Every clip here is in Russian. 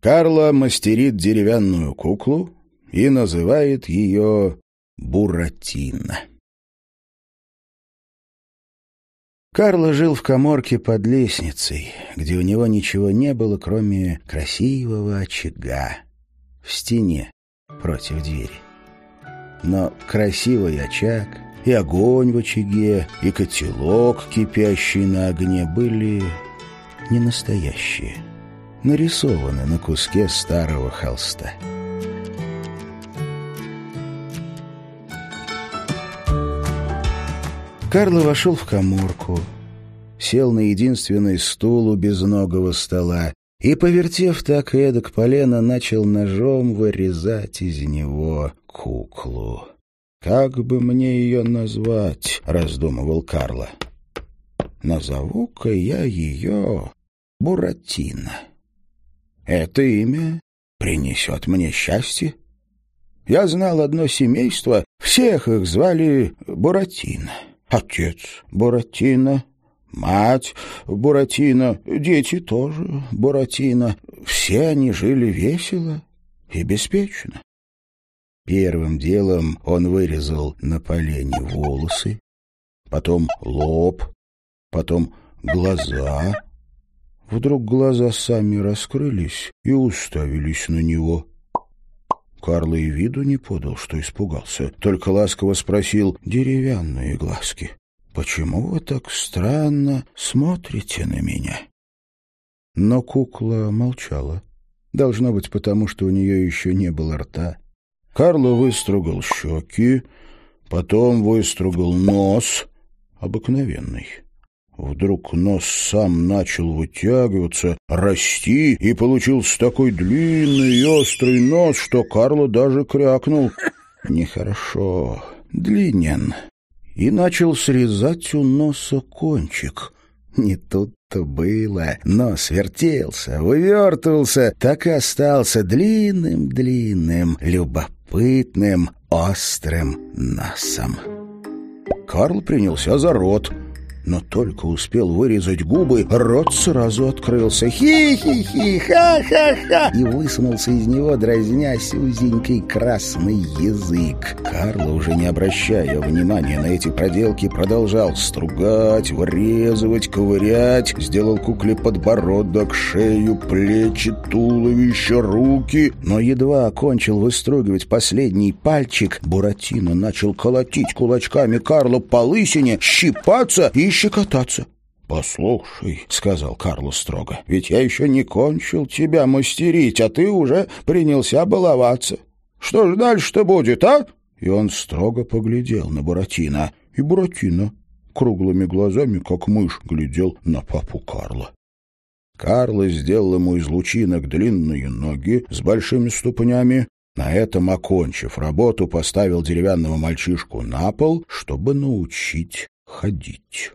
Карла мастерит деревянную куклу и называет ее Буратино. Карло жил в коморке под лестницей, где у него ничего не было, кроме красивого очага в стене против двери. Но красивый очаг и огонь в очаге, и котелок, кипящий на огне, были не настоящие, нарисованы на куске старого холста. Карло вошел в коморку, сел на единственный стул у безногого стола и, повертев так эдак полено, начал ножом вырезать из него куклу. «Как бы мне ее назвать?» — раздумывал Карло. «Назову-ка я ее Буратино. Это имя принесет мне счастье. Я знал одно семейство, всех их звали Буратино. Отец Буратино, мать Буратино, дети тоже Буратино. Все они жили весело и беспечно. Первым делом он вырезал на полене волосы, потом лоб, потом глаза. Вдруг глаза сами раскрылись и уставились на него. Карло и виду не подал, что испугался, только ласково спросил «Деревянные глазки, почему вы так странно смотрите на меня?» Но кукла молчала. Должно быть, потому что у нее еще не было рта. Карло выстругал щеки, потом выстругал нос, обыкновенный. Вдруг нос сам начал вытягиваться, расти, и получился такой длинный и острый нос, что Карло даже крякнул. Нехорошо, длинен. И начал срезать у носа кончик. Не тут-то было. Нос вертелся, вывертывался, так и остался длинным-длинным, любопытным, острым носом. Карл принялся за рот — но только успел вырезать губы, рот сразу открылся. «Хи-хи-хи! Ха-ха-ха!» И высунулся из него, дразнясь узенький красный язык. Карло, уже не обращая внимания на эти проделки, продолжал стругать, вырезывать, ковырять, сделал кукле подбородок, шею, плечи, туловище, руки, но едва окончил выстругивать последний пальчик, Буратино начал колотить кулачками Карло по лысине, щипаться и щекотаться. «Послушай», — сказал Карлос строго, — «ведь я еще не кончил тебя мастерить, а ты уже принялся баловаться. Что ж дальше-то будет, а?» И он строго поглядел на Буратино. И Буратино круглыми глазами, как мышь, глядел на папу Карла. Карло сделал ему из лучинок длинные ноги с большими ступнями, на этом, окончив работу, поставил деревянного мальчишку на пол, чтобы научить ходить.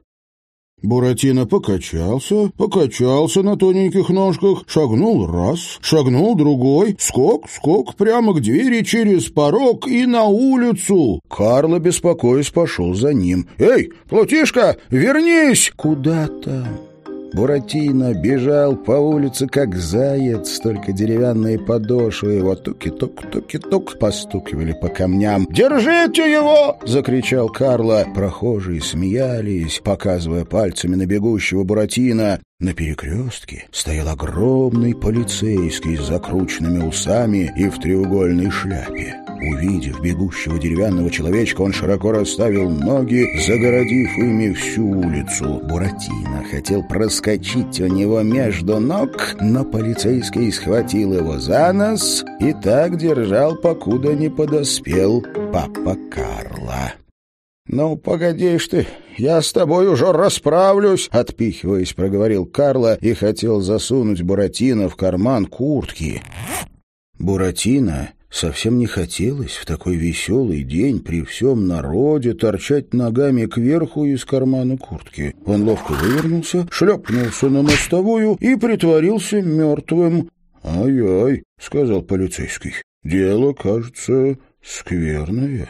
Буратино покачался, покачался на тоненьких ножках, шагнул раз, шагнул другой, скок, скок, прямо к двери через порог и на улицу. Карло, беспокоясь, пошел за ним. «Эй, Плутишка, вернись!» «Куда там?» Буратино бежал по улице, как заяц, только деревянные подошвы его туки-тук, туки-тук постукивали по камням. «Держите его!» — закричал Карло. Прохожие смеялись, показывая пальцами на бегущего Буратино. На перекрестке стоял огромный полицейский с закрученными усами и в треугольной шляпе. Увидев бегущего деревянного человечка, он широко расставил ноги, загородив ими всю улицу. Буратино хотел проскочить у него между ног, но полицейский схватил его за нос и так держал, покуда не подоспел папа Карла. «Ну, погодишь ты, я с тобой уже расправлюсь», — отпихиваясь, проговорил Карло и хотел засунуть Буратино в карман куртки. Буратино Совсем не хотелось в такой веселый день при всем народе торчать ногами кверху из кармана куртки. Он ловко вывернулся, шлепнулся на мостовую и притворился мертвым. «Ай-ай», — сказал полицейский, — «дело, кажется, скверное».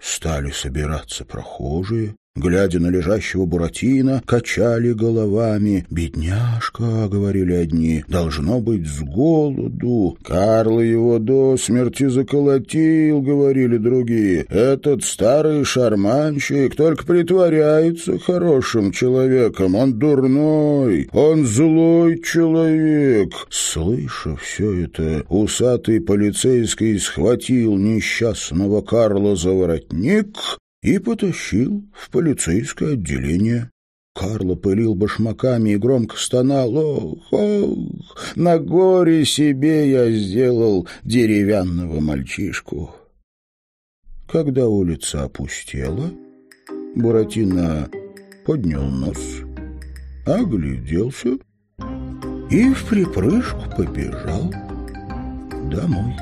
Стали собираться прохожие. Глядя на лежащего Буратино, качали головами. «Бедняжка», — говорили одни, — «должно быть с голоду». «Карл его до смерти заколотил», — говорили другие. «Этот старый шарманщик только притворяется хорошим человеком. Он дурной, он злой человек». Слыша все это, усатый полицейский схватил несчастного Карла за воротник и потащил в полицейское отделение. Карло пылил башмаками и громко стонал. «Ох, ох, на горе себе я сделал деревянного мальчишку!» Когда улица опустела, Буратино поднял нос, огляделся и в припрыжку побежал домой.